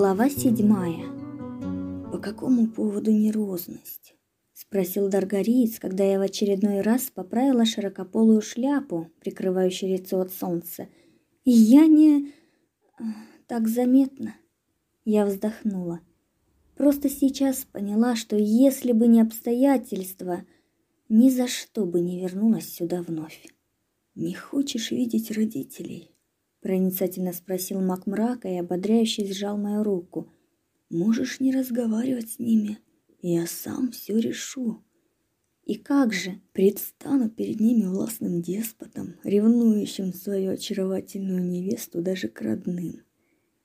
Глава седьмая. По какому поводу нервозность? спросил Даргариец, когда я в очередной раз поправила широкополую шляпу, прикрывающую лицо от солнца. И я не так заметно. Я вздохнула. Просто сейчас поняла, что если бы не обстоятельства, ни за что бы не вернулась сюда вновь. Не хочешь видеть родителей? Проницательно спросил Мак мрака и ободряюще сжал мою руку. Можешь не разговаривать с ними, я сам все решу. И как же предстану перед ними властным деспотом, ревнующим свою очаровательную невесту даже к родным.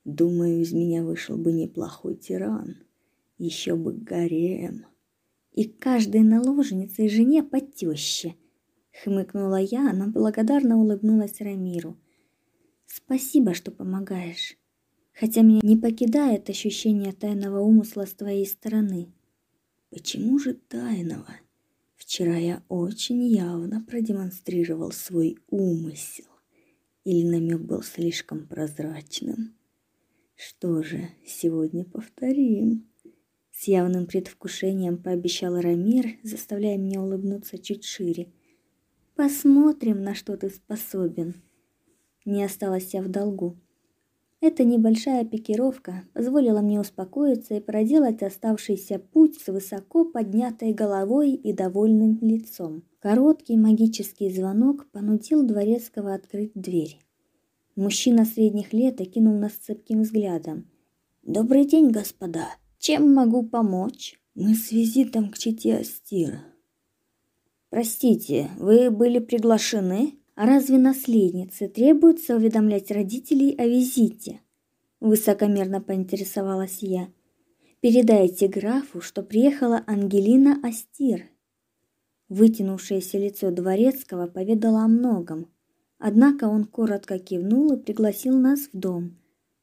Думаю, из меня вышел бы неплохой тиран. Еще бы гарем. И каждой наложнице и жене по тёще. Хмыкнула я, но благодарно улыбнулась Рамиру. Спасибо, что помогаешь. Хотя меня не покидает ощущение тайного умысла с твоей стороны. Почему же тайного? Вчера я очень явно продемонстрировал свой умысел. Или намек был слишком прозрачным? Что же, сегодня повторим. С явным предвкушением пообещал Рамир, заставляя меня улыбнуться чуть шире. Посмотрим, на что ты способен не осталась я в долгу. Эта небольшая пикировка позволила мне успокоиться и проделать оставшийся путь с высоко поднятой головой и довольным лицом. Короткий магический звонок понудил дворецкого открыть дверь. Мужчина средних лет окинул нас цепким взглядом. «Добрый день, господа! Чем могу помочь?» «Мы с визитом к чете Астира». «Простите, вы были приглашены?» Разве наследнице требуется уведомлять родителей о визите? Высокомерно поинтересовалась я. Передайте графу, что приехала Ангелина Астир. Вытянувшееся лицо дворецкого поведало о многом. Однако он коротко кивнул и пригласил нас в дом,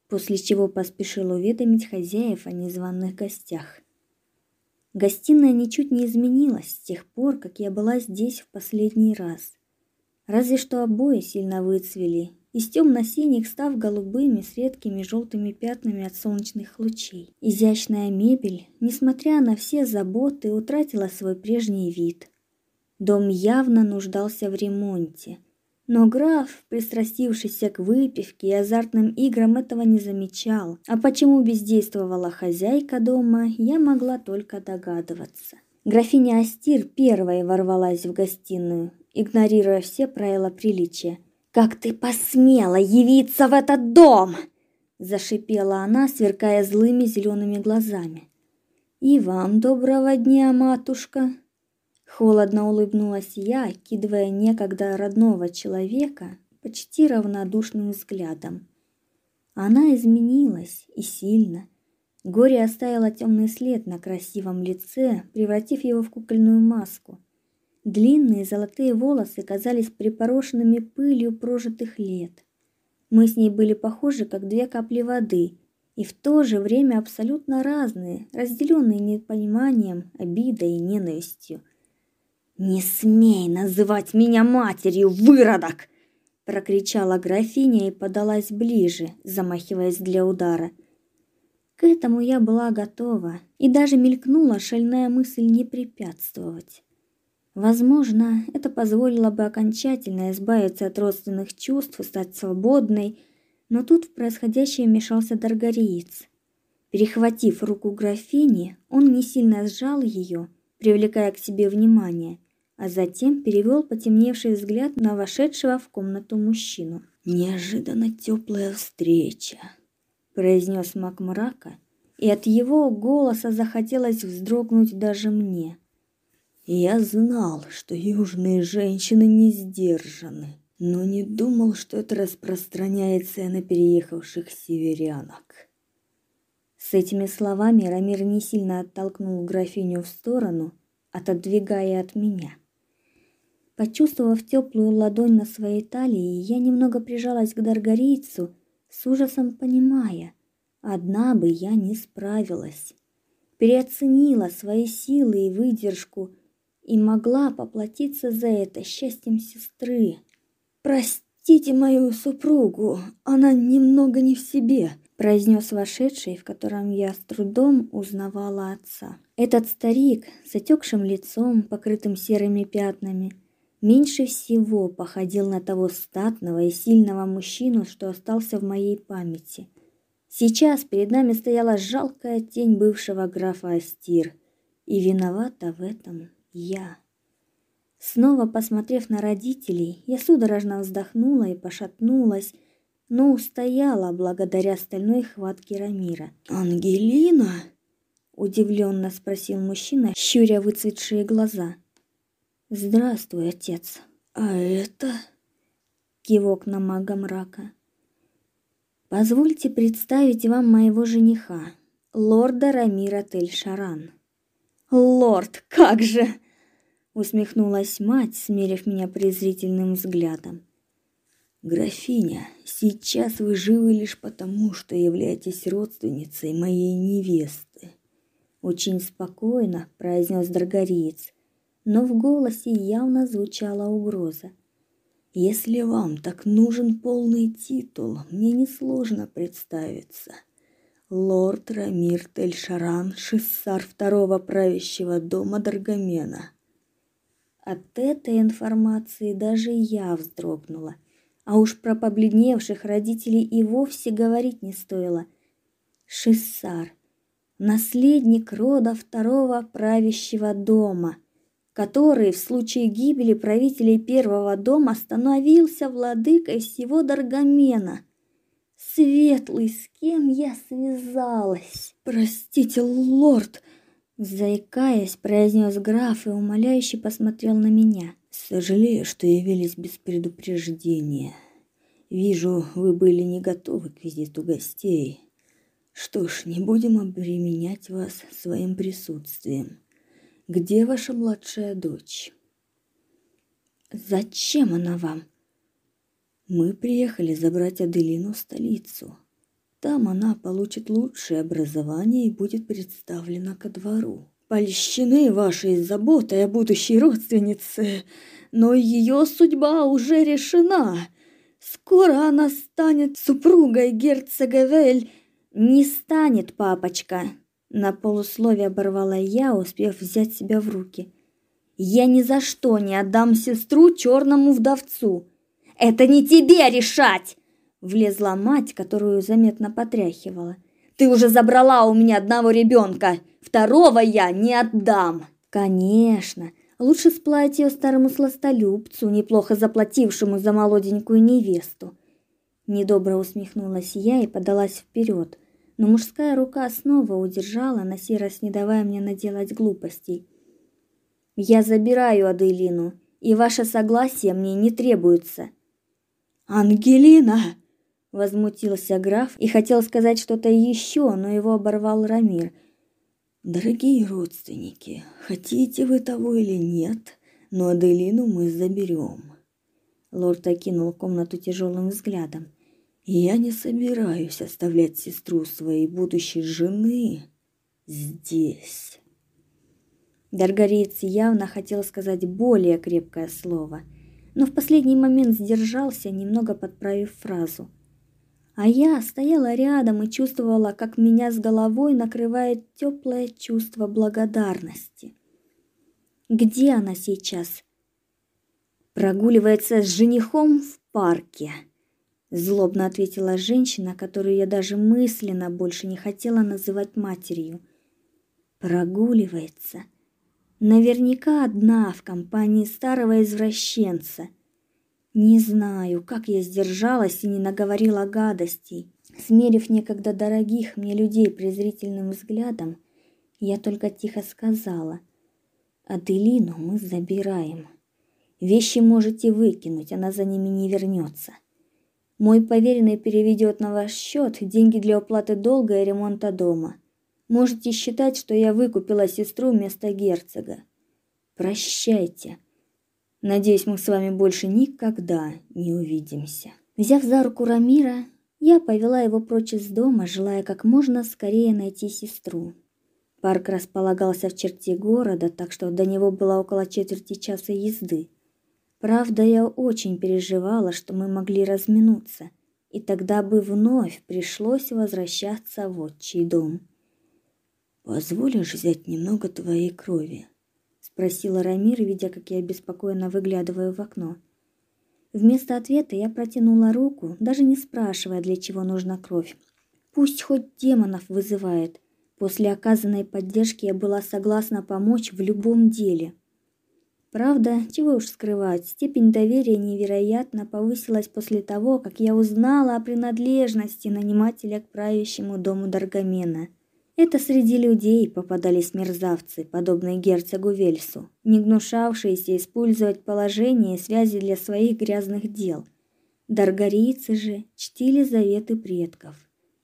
после чего поспешил уведомить хозяев о незваных гостях. Гостиная ничуть не изменилась с тех пор, как я была здесь в последний раз. Разве что обои сильно выцвели, из темно-синих став голубыми с редкими желтыми пятнами от солнечных лучей. Изящная мебель, несмотря на все заботы, утратила свой прежний вид. Дом явно нуждался в ремонте. Но граф, пристрастившийся к выпивке и азартным играм, этого не замечал. А почему бездействовала хозяйка дома, я могла только догадываться. Графиня Астир первой ворвалась в гостиную, игнорируя все правила приличия. «Как ты посмела явиться в этот дом!» Зашипела она, сверкая злыми зелеными глазами. «И вам доброго дня, матушка!» Холодно улыбнулась я, кидывая некогда родного человека почти равнодушным взглядом. Она изменилась и сильно. Горе оставило темный след на красивом лице, превратив его в кукольную маску. Длинные золотые волосы казались припорошенными пылью прожитых лет. Мы с ней были похожи, как две капли воды, и в то же время абсолютно разные, разделенные непониманием, обидой и ненавистью. «Не смей называть меня матерью, выродок!» прокричала графиня и подалась ближе, замахиваясь для удара. К этому я была готова, и даже мелькнула шальная мысль не препятствовать. Возможно, это позволило бы окончательно избавиться от родственных чувств и стать свободной, но тут в происходящее вмешался Даргариец. Перехватив руку графини, он не сильно сжал ее, привлекая к себе внимание, а затем перевел потемневший взгляд на вошедшего в комнату мужчину. Неожиданно теплая встреча, произнес маг мрака, и от его голоса захотелось вздрогнуть даже мне. Я знал, что южные женщины не сдержаны, но не думал, что это распространяется и на переехавших северянок. С этими словами Рамир не сильно оттолкнул графиню в сторону, отодвигая от меня. Почувствовав теплую ладонь на своей талии, я немного прижалась к Даргарийцу, с ужасом понимая, одна бы я не справилась. Переоценила свои силы и выдержку, и могла поплатиться за это счастьем сестры. Прости, Простите мою супругу, она немного не в себе, произнес вошедший, в котором я с трудом узнавала отца. Этот старик с отекшим лицом, покрытым серыми пятнами, меньше всего походил на того статного и сильного мужчину, что остался в моей памяти. Сейчас перед нами стояла жалкая тень бывшего графа Астир, и виновата в этом я. Снова посмотрев на родителей, я судорожно вздохнула и пошатнулась, но устояла благодаря стальной хватке Рамира. «Ангелина?» – удивленно спросил мужчина, щуря выцветшие глаза. «Здравствуй, отец. А это?» – кивок на мага мрака. «Позвольте представить вам моего жениха, лорда Рамира Тель-Шаран». «Лорд, как же!» – усмехнулась мать, смерив меня презрительным взглядом. Графиня, сейчас вы живы лишь потому, что являетесь родственницей моей невесты. Очень спокойно произнес Драгориец, но в голосе явно звучала угроза. Если вам так нужен полный титул, мне несложно представиться. Лорд Рамир Тель-Шаран, шиссар второго правящего дома Даргамена. От этой информации даже я вздрогнула. А уж про побледневших родителей и вовсе говорить не стоило. Шиссар, наследник рода второго правящего дома, который в случае гибели правителей первого дома становился владыкой всего Даргамена. Светлый, с кем я связалась? Простите, лорд, заикаясь, произнес граф и умоляюще посмотрел на меня. Сожалею, что явились без предупреждения. Вижу, вы были не готовы к визиту гостей. Что ж, не будем обременять вас своим присутствием. Где ваша младшая дочь? Зачем она вам? Мы приехали забрать Аделину в столицу. Там она получит лучшее образование и будет представлена ко двору польщены вашей заботой о будущей родственнице, но ее судьба уже решена. Скоро она станет супругой герцога Вель. Не станет, папочка, на полусловие оборвала я, успев взять себя в руки. Я ни за что не отдам сестру черному вдовцу. Это не тебе решать, влезла мать, которую заметно потряхивала. Ты уже забрала у меня одного ребенка, второго я не отдам. Конечно, лучше сплавить ее старому сластолюбцу, неплохо заплатившему за молоденькую невесту. Недобро усмехнулась я и подалась вперед, но мужская рука снова удержала, на сей раз не давая мне наделать глупостей. Я забираю Аделину, и ваше согласие мне не требуется. Ангелина, возмутился граф и хотел сказать что-то еще, но его оборвал Рамир. Дорогие родственники, хотите вы того или нет, но Аделину мы заберем. Лорд окинул комнату тяжелым взглядом. Я не собираюсь оставлять сестру своей будущей жены здесь. Даргариец явно хотел сказать более крепкое слово, но в последний момент сдержался, немного подправив фразу. А я стояла рядом и чувствовала, как меня с головой накрывает теплое чувство благодарности. Где она сейчас? Прогуливается с женихом в парке. Злобно ответила женщина, которую я даже мысленно больше не хотела называть матерью. Прогуливается. Наверняка одна в компании старого извращенца – не знаю, как я сдержалась и не наговорила гадостей. Смерив некогда дорогих мне людей презрительным взглядом, я только тихо сказала: "Аделину мы забираем. Вещи можете выкинуть, она за ними не вернется. Мой поверенный переведет на ваш счет деньги для оплаты долга и ремонта дома. Можете считать, что я выкупила сестру вместо герцога. Прощайте. Надеюсь, мы с вами больше никогда не увидимся. Взяв за руку Рамира, я повела его прочь из дома, желая как можно скорее найти сестру. Парк располагался в черте города, так что до него было около четверти часа езды. Правда, я очень переживала, что мы могли разминуться, и тогда бы вновь пришлось возвращаться в отчий дом. Позволишь взять немного твоей крови? Спросила Рамир, видя, как я беспокойно выглядываю в окно. Вместо ответа я протянула руку, даже не спрашивая, для чего нужна кровь. Пусть хоть демонов вызывает. После оказанной поддержки я была согласна помочь в любом деле. Правда, чего уж скрывать, степень доверия невероятно повысилась после того, как я узнала о принадлежности нанимателя к правящему дому Даргамена. Это среди людей попадались мерзавцы, подобные герцогу Вельсу, не гнушавшиеся использовать положение и связи для своих грязных дел. Даргарийцы же чтили заветы предков,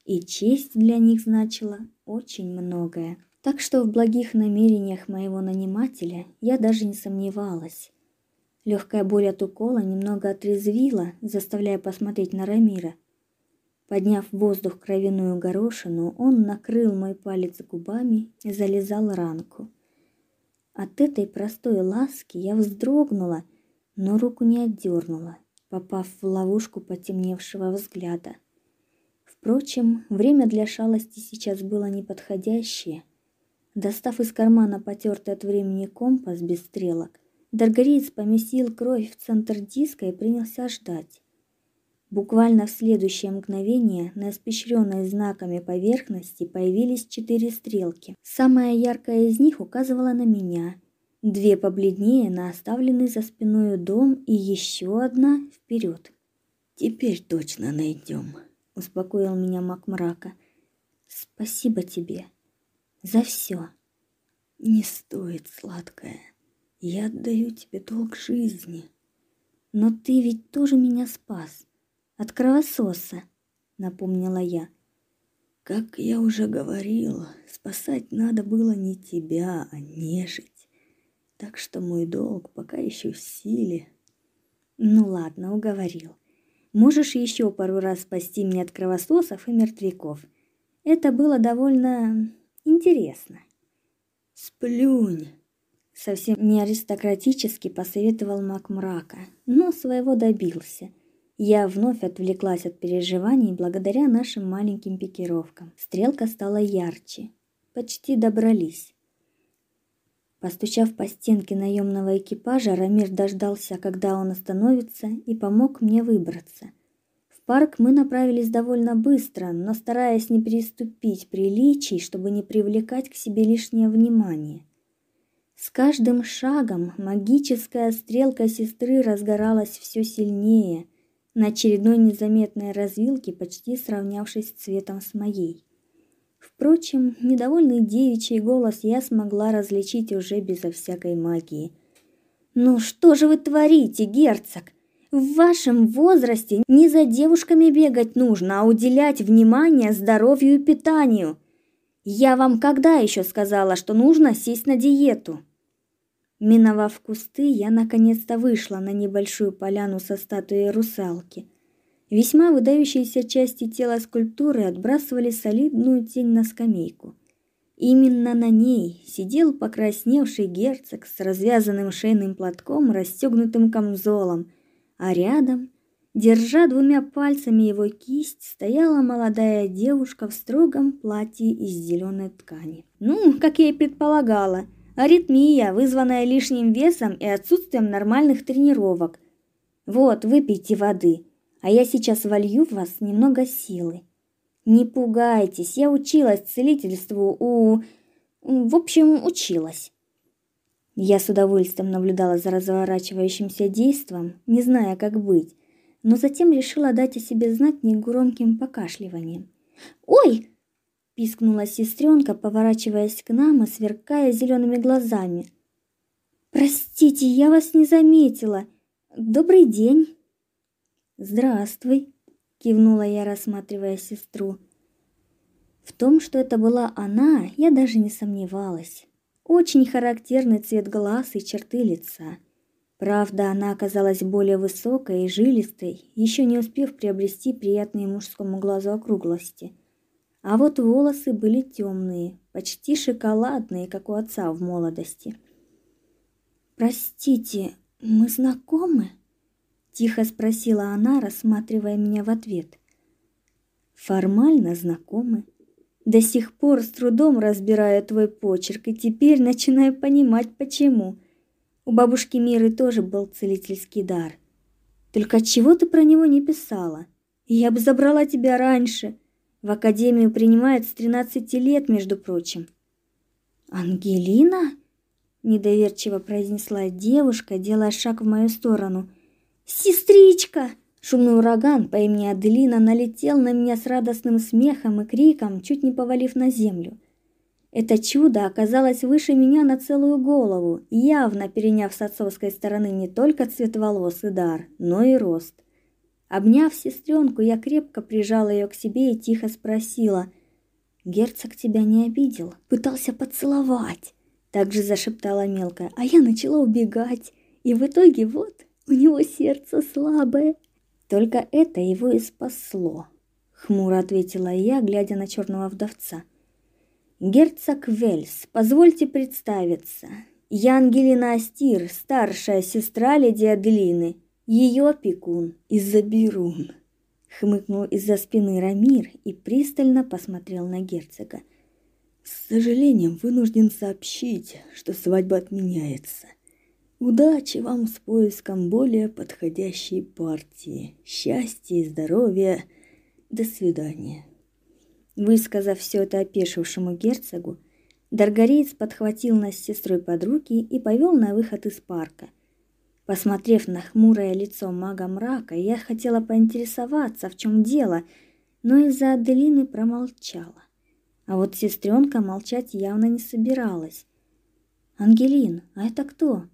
и честь для них значила очень многое. Так что в благих намерениях моего нанимателя я даже не сомневалась. Легкая боль от укола немного отрезвила, заставляя посмотреть на Рамира – Подняв в воздух кровяную горошину, он накрыл мой палец губами и залезал ранку. От этой простой ласки я вздрогнула, но руку не отдернула, попав в ловушку потемневшего взгляда. Впрочем, время для шалости сейчас было неподходящее. Достав из кармана потертый от времени компас без стрелок, Даргариец поместил кровь в центр диска и принялся ждать. Буквально в следующее мгновение на испещренной знаками поверхности появились четыре стрелки. Самая яркая из них указывала на меня, две побледнее на оставленный за спиной дом и еще одна вперед. «Теперь точно найдем», — успокоил меня маг мрака. «Спасибо тебе за все». «Не стоит, сладкая. Я отдаю тебе долг жизни». «Но ты ведь тоже меня спас» от кровососа, напомнила я. Как я уже говорила, спасать надо было не тебя, а нежить. Так что мой долг пока еще в силе. Ну ладно, уговорил. Можешь еще пару раз спасти меня от кровососов и мертвяков. Это было довольно интересно. Сплюнь, совсем не аристократически посоветовал маг мрака, но своего добился. Я вновь отвлеклась от переживаний благодаря нашим маленьким пикировкам. Стрелка стала ярче. Почти добрались. Постучав по стенке наемного экипажа, Рамир дождался, когда он остановится, и помог мне выбраться. В парк мы направились довольно быстро, но стараясь не переступить приличий, чтобы не привлекать к себе лишнее внимание. С каждым шагом магическая стрелка сестры разгоралась все сильнее, на очередной незаметной развилке, почти сравнявшись цветом с моей. Впрочем, недовольный девичий голос я смогла различить уже безо всякой магии. «Ну что же вы творите, герцог? В вашем возрасте не за девушками бегать нужно, а уделять внимание здоровью и питанию. Я вам когда еще сказала, что нужно сесть на диету?» Миновав кусты, я наконец-то вышла на небольшую поляну со статуей русалки. Весьма выдающиеся части тела скульптуры отбрасывали солидную тень на скамейку. Именно на ней сидел покрасневший герцог с развязанным шейным платком, расстегнутым камзолом, а рядом, держа двумя пальцами его кисть, стояла молодая девушка в строгом платье из зеленой ткани. Ну, как я и предполагала, Аритмия, вызванная лишним весом и отсутствием нормальных тренировок. Вот, выпейте воды, а я сейчас волью в вас немного силы. Не пугайтесь, я училась целительству у... В общем, училась. Я с удовольствием наблюдала за разворачивающимся действом, не зная, как быть, но затем решила дать о себе знать негромким покашливанием. «Ой!» Пискнула сестренка, поворачиваясь к нам и сверкая зелеными глазами. Простите, я вас не заметила. Добрый день. Здравствуй, кивнула я, рассматривая сестру. В том, что это была она, я даже не сомневалась. Очень характерный цвет глаз и черты лица. Правда, она оказалась более высокой и жилистой, еще не успев приобрести приятные мужскому глазу округлости. А вот волосы были темные, почти шоколадные, как у отца в молодости. Простите, Мы знакомы? тихо спросила она, рассматривая меня в ответ. Формально знакомы. До сих пор с трудом разбираю твой почерк и теперь начинаю понимать почему. У бабушки Миры тоже был целительский дар. Только чего ты про него не писала? Я бы забрала тебя раньше. В академию принимают с 13 лет, между прочим. Ангелина? недоверчиво произнесла девушка, делая шаг в мою сторону. Сестричка! Шумный ураган по имени Аделина налетел на меня с радостным смехом и криком, чуть не повалив на землю. Это чудо оказалось выше меня на целую голову, явно переняв с отцовской стороны не только цвет волос и дар, но и рост. Обняв сестренку, я крепко прижала ее к себе и тихо спросила: "Герцог тебя не обидел? Пытался поцеловать?" Также зашептала мелкая, а я начала убегать, и в итоге вот у него сердце слабое. Только это его и спасло, хмуро ответила я, глядя на черного вдовца. Герцог Вельс, позвольте представиться. Я Ангелина Астир, старшая сестра леди Аделины, ее опекун и заберун. Хмыкнул из-за спины Рамир и пристально посмотрел на герцога. С сожалением вынужден сообщить, что свадьба отменяется. Удачи вам с поиском более подходящей партии. Счастья и здоровья. До свидания. Высказав все это опешившему герцогу, Даргариец подхватил нас с сестрой под руки и повел на выход из парка. Посмотрев на хмурое лицо мага мрака, я хотела поинтересоваться, в чем дело, но из-за Аделины промолчала. А вот сестренка молчать явно не собиралась. Ангелин, а это кто?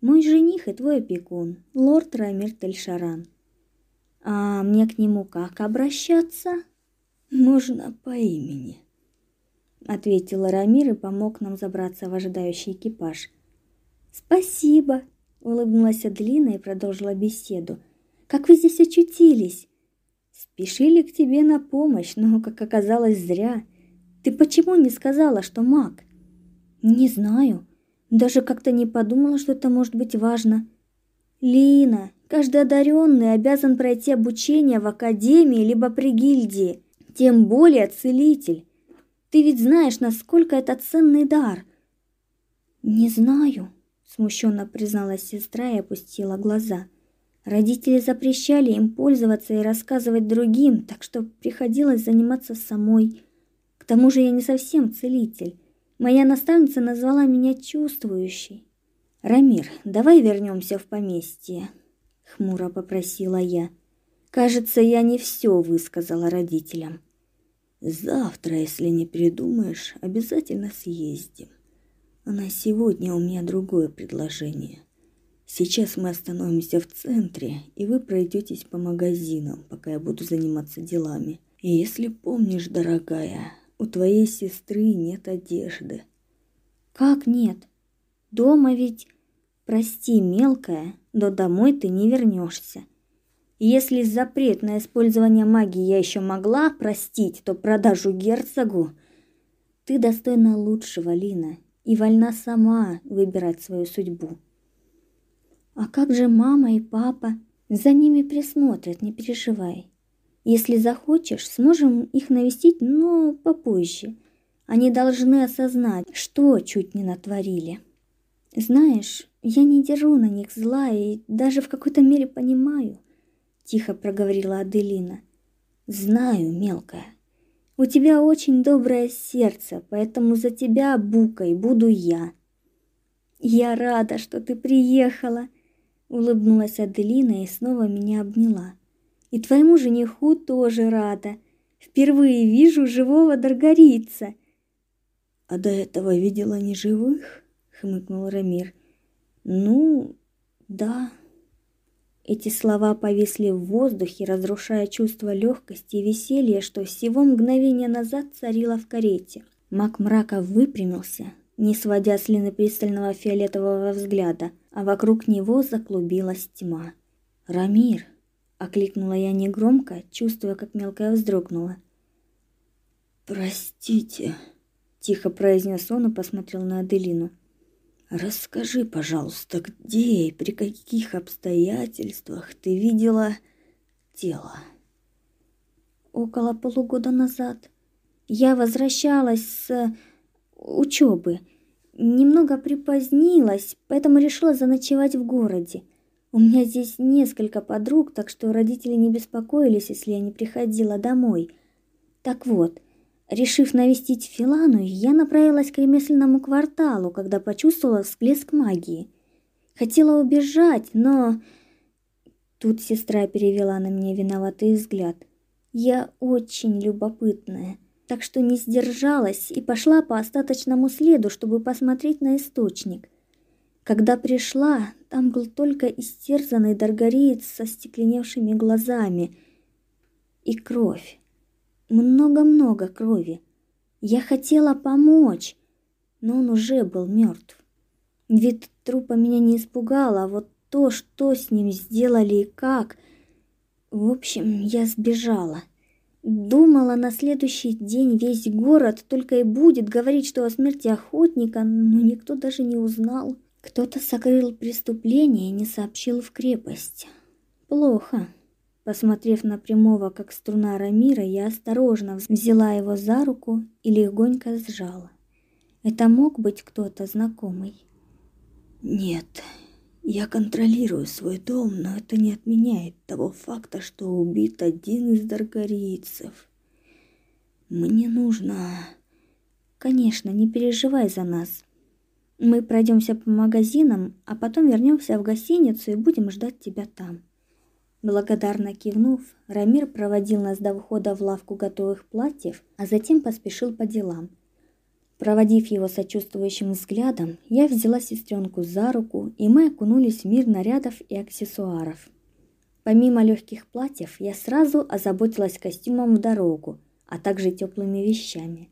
Мой жених и твой опекун, лорд Рамир Тельшаран. А мне к нему как обращаться? Можно по имени, ответил Рамир и помог нам забраться в ожидающий экипаж. Спасибо, улыбнулась Аделина и продолжила беседу. Как вы здесь очутились? Спешили к тебе на помощь, но, как оказалось, зря. Ты почему не сказала, что маг? Не знаю. Даже как-то не подумала, что это может быть важно. Лина, каждый одаренный обязан пройти обучение в академии либо при гильдии, тем более целитель. Ты ведь знаешь, насколько это ценный дар. Не знаю, смущенно призналась сестра и опустила глаза. Родители запрещали им пользоваться и рассказывать другим, так что приходилось заниматься самой. К тому же я не совсем целитель. Моя наставница назвала меня чувствующей. Рамир, давай вернемся в поместье, хмуро попросила я. Кажется, я не все высказала родителям. Завтра, если не придумаешь, обязательно съездим. На сегодня у меня другое предложение. Сейчас мы остановимся в центре, и вы пройдетесь по магазинам, пока я буду заниматься делами. И если помнишь, дорогая, у твоей сестры нет одежды. Как нет? Дома ведь... Прости, мелкая, но домой ты не вернешься. Если запрет на использование магии я еще могла простить, то продажу герцогу... Ты достойна лучшего, Лина, и вольна сама выбирать свою судьбу. А как же мама и папа? За ними присмотрят, не переживай. Если захочешь, сможем их навестить, но попозже. Они должны осознать, что чуть не натворили. Знаешь, я не держу на них зла и даже в какой-то мере понимаю, тихо проговорила Аделина. Знаю, мелкая. У тебя очень доброе сердце, поэтому за тебя букой буду я. Я рада, что ты приехала, улыбнулась Аделина и снова меня обняла. И твоему жениху тоже рада. Впервые вижу живого Даргарица. А до этого видела не живых? хмыкнул Рамир. Ну, да. Эти слова повисли в воздухе, разрушая чувство легкости и веселья, что всего мгновение назад царило в карете. Мак мрака выпрямился, не сводя с Лины пристального фиолетового взгляда, а вокруг него заклубилась тьма. Рамир, окликнула я негромко, чувствуя, как мелкая вздрогнула. Простите, тихо произнес он и посмотрел на Аделину. Расскажи, пожалуйста, где и при каких обстоятельствах ты видела тело? Около полугода назад я возвращалась с учебы. Немного припозднилась, поэтому решила заночевать в городе. У меня здесь несколько подруг, так что родители не беспокоились, если я не приходила домой. Так вот, решив навестить Филану, я направилась к ремесленному кварталу, когда почувствовала всплеск магии. Хотела убежать, но... Тут сестра перевела на меня виноватый взгляд. Я очень любопытная так что не сдержалась и пошла по остаточному следу, чтобы посмотреть на источник. Когда пришла, там был только истерзанный даргариец со стекленевшими глазами и кровь. Много-много крови. Я хотела помочь, но он уже был мертв. Вид трупа меня не испугал, а вот то, что с ним сделали и как... В общем, я сбежала. Думала, на следующий день весь город только и будет говорить, что о смерти охотника, но никто даже не узнал. Кто-то сокрыл преступление и не сообщил в крепость. Плохо. Посмотрев на прямого, как струна Рамира, я осторожно взяла его за руку и легонько сжала. Это мог быть кто-то знакомый? Нет, я контролирую свой дом, но это не отменяет того факта, что убит один из даргарийцев. Мне нужно... Конечно, не переживай за нас. Мы пройдемся по магазинам, а потом вернемся в гостиницу и будем ждать тебя там. Благодарно кивнув, Рамир проводил нас до входа в лавку готовых платьев, а затем поспешил по делам – Проводив его сочувствующим взглядом, я взяла сестренку за руку, и мы окунулись в мир нарядов и аксессуаров. Помимо легких платьев, я сразу озаботилась костюмом в дорогу, а также теплыми вещами.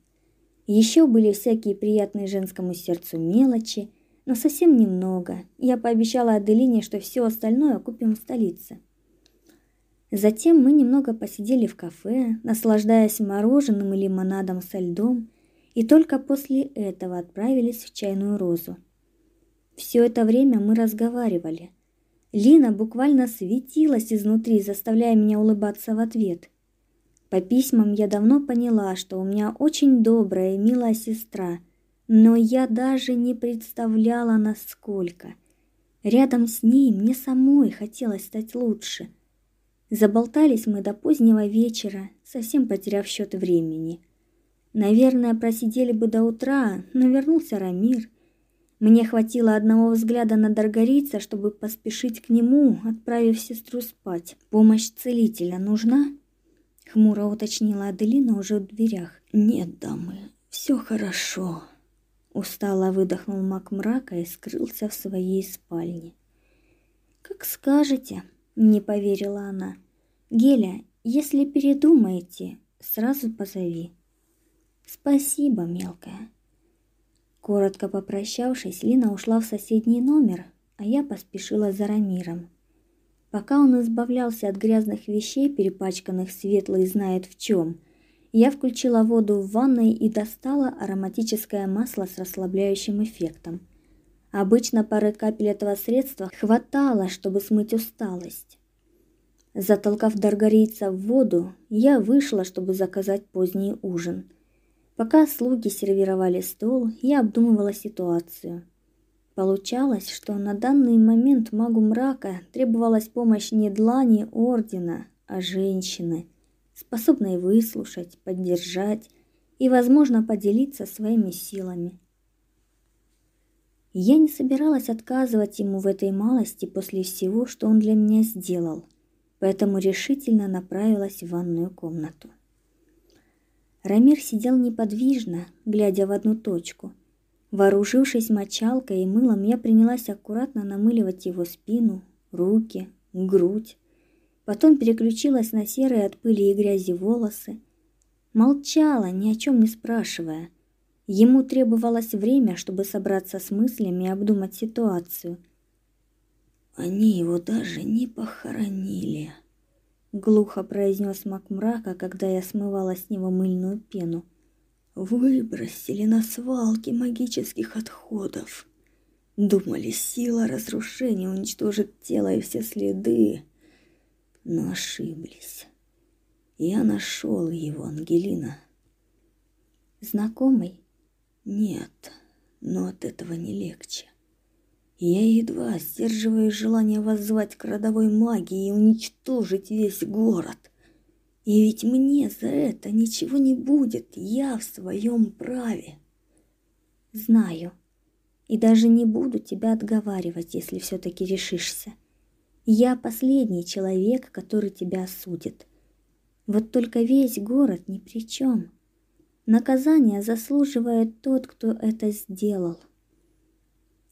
Еще были всякие приятные женскому сердцу мелочи, но совсем немного. Я пообещала Аделине, что все остальное купим в столице. Затем мы немного посидели в кафе, наслаждаясь мороженым и лимонадом со льдом, и только после этого отправились в чайную розу. Все это время мы разговаривали. Лина буквально светилась изнутри, заставляя меня улыбаться в ответ. По письмам я давно поняла, что у меня очень добрая и милая сестра, но я даже не представляла, насколько. Рядом с ней мне самой хотелось стать лучше. Заболтались мы до позднего вечера, совсем потеряв счет времени. Наверное, просидели бы до утра, но вернулся Рамир. Мне хватило одного взгляда на Даргарица, чтобы поспешить к нему, отправив сестру спать. Помощь целителя нужна? Хмуро уточнила Аделина уже в дверях. Нет, дамы, все хорошо. Устало выдохнул маг мрака и скрылся в своей спальне. Как скажете, не поверила она. Геля, если передумаете, сразу позови. Спасибо, мелкая. Коротко попрощавшись, Лина ушла в соседний номер, а я поспешила за Рамиром. Пока он избавлялся от грязных вещей, перепачканных светлый знает в чем, я включила воду в ванной и достала ароматическое масло с расслабляющим эффектом. Обычно пары капель этого средства хватало, чтобы смыть усталость. Затолкав даргарийца в воду, я вышла, чтобы заказать поздний ужин – Пока слуги сервировали стол, я обдумывала ситуацию. Получалось, что на данный момент магу мрака требовалась помощь не длани ордена, а женщины, способной выслушать, поддержать и, возможно, поделиться своими силами. Я не собиралась отказывать ему в этой малости после всего, что он для меня сделал, поэтому решительно направилась в ванную комнату. Рамир сидел неподвижно, глядя в одну точку. Вооружившись мочалкой и мылом, я принялась аккуратно намыливать его спину, руки, грудь. Потом переключилась на серые от пыли и грязи волосы. Молчала, ни о чем не спрашивая. Ему требовалось время, чтобы собраться с мыслями и обдумать ситуацию. Они его даже не похоронили глухо произнес маг мрака, когда я смывала с него мыльную пену. Выбросили на свалке магических отходов. Думали, сила разрушения уничтожит тело и все следы, но ошиблись. Я нашел его, Ангелина. Знакомый? Нет, но от этого не легче. Я едва сдерживаю желание воззвать к родовой магии и уничтожить весь город. И ведь мне за это ничего не будет, я в своем праве. Знаю. И даже не буду тебя отговаривать, если все-таки решишься. Я последний человек, который тебя осудит. Вот только весь город ни при чем. Наказание заслуживает тот, кто это сделал.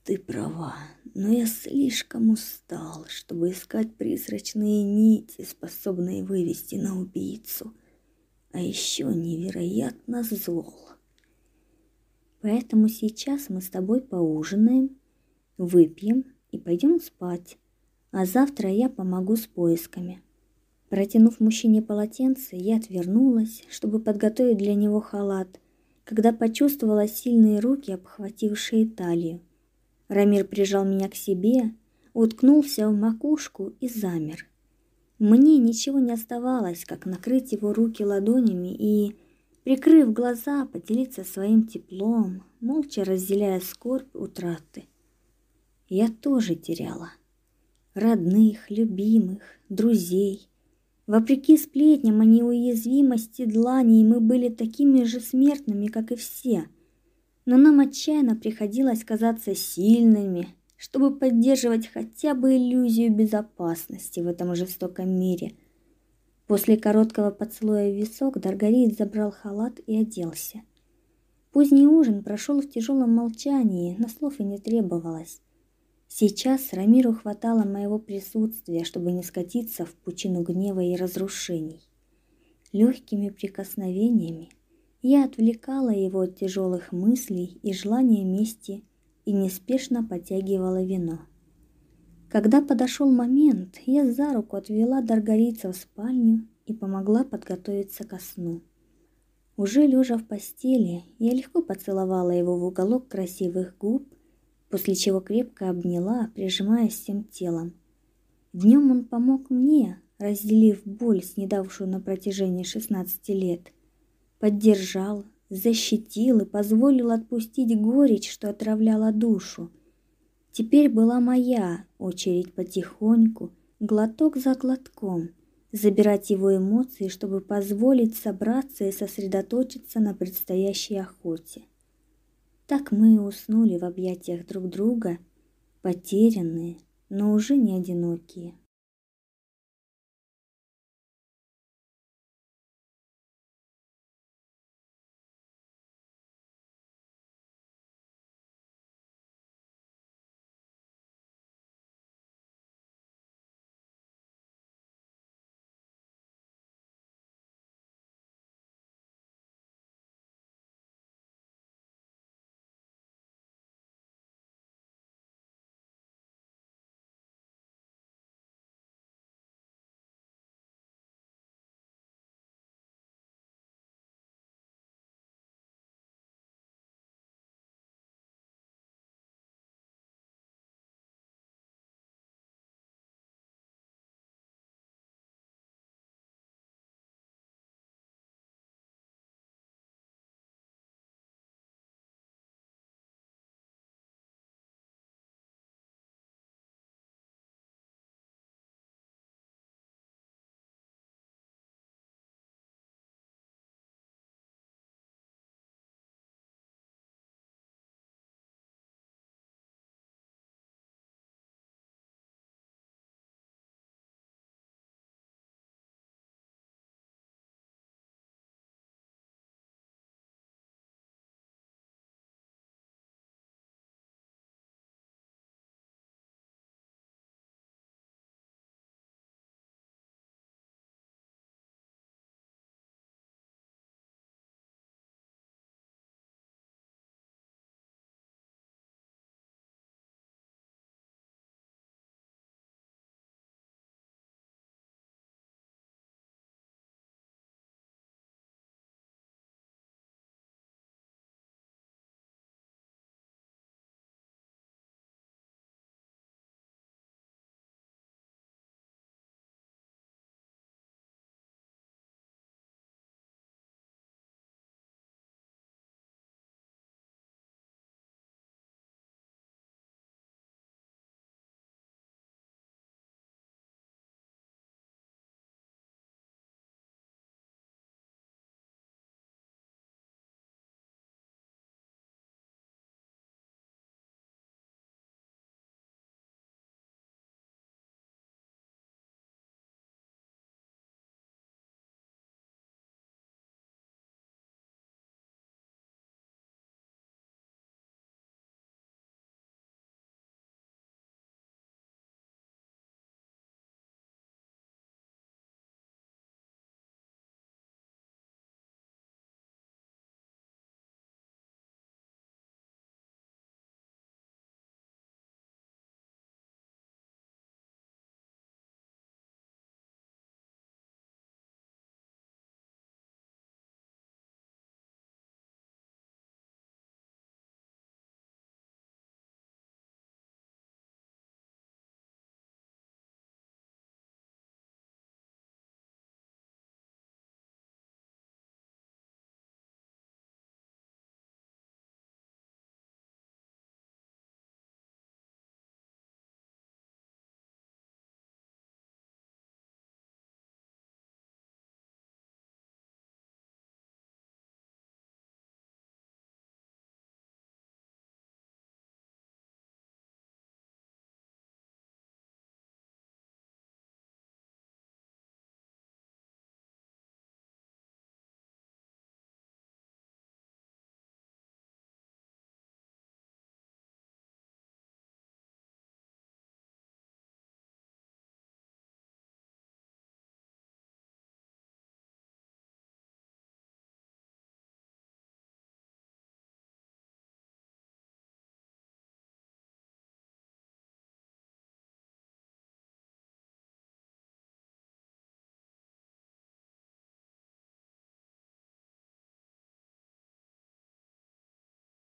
Ты права, но я слишком устал, чтобы искать призрачные нити, способные вывести на убийцу. А еще невероятно зол. Поэтому сейчас мы с тобой поужинаем, выпьем и пойдем спать. А завтра я помогу с поисками. Протянув мужчине полотенце, я отвернулась, чтобы подготовить для него халат, когда почувствовала сильные руки, обхватившие талию. Рамир прижал меня к себе, уткнулся в макушку и замер. Мне ничего не оставалось, как накрыть его руки ладонями и, прикрыв глаза, поделиться своим теплом, молча разделяя скорбь утраты. Я тоже теряла родных, любимых, друзей. Вопреки сплетням о неуязвимости длани, мы были такими же смертными, как и все – но нам отчаянно приходилось казаться сильными, чтобы поддерживать хотя бы иллюзию безопасности в этом жестоком мире. После короткого поцелуя в висок Даргарит забрал халат и оделся. Поздний ужин прошел в тяжелом молчании, на слов и не требовалось. Сейчас Рамиру хватало моего присутствия, чтобы не скатиться в пучину гнева и разрушений. Легкими прикосновениями я отвлекала его от тяжелых мыслей и желания мести и неспешно потягивала вино. Когда подошел момент, я за руку отвела Даргарица в спальню и помогла подготовиться ко сну. Уже лежа в постели, я легко поцеловала его в уголок красивых губ, после чего крепко обняла, прижимаясь всем телом. Днем он помог мне, разделив боль, снедавшую на протяжении 16 лет – поддержал, защитил и позволил отпустить горечь, что отравляла душу. Теперь была моя очередь потихоньку, глоток за глотком, забирать его эмоции, чтобы позволить собраться и сосредоточиться на предстоящей охоте. Так мы и уснули в объятиях друг друга, потерянные, но уже не одинокие.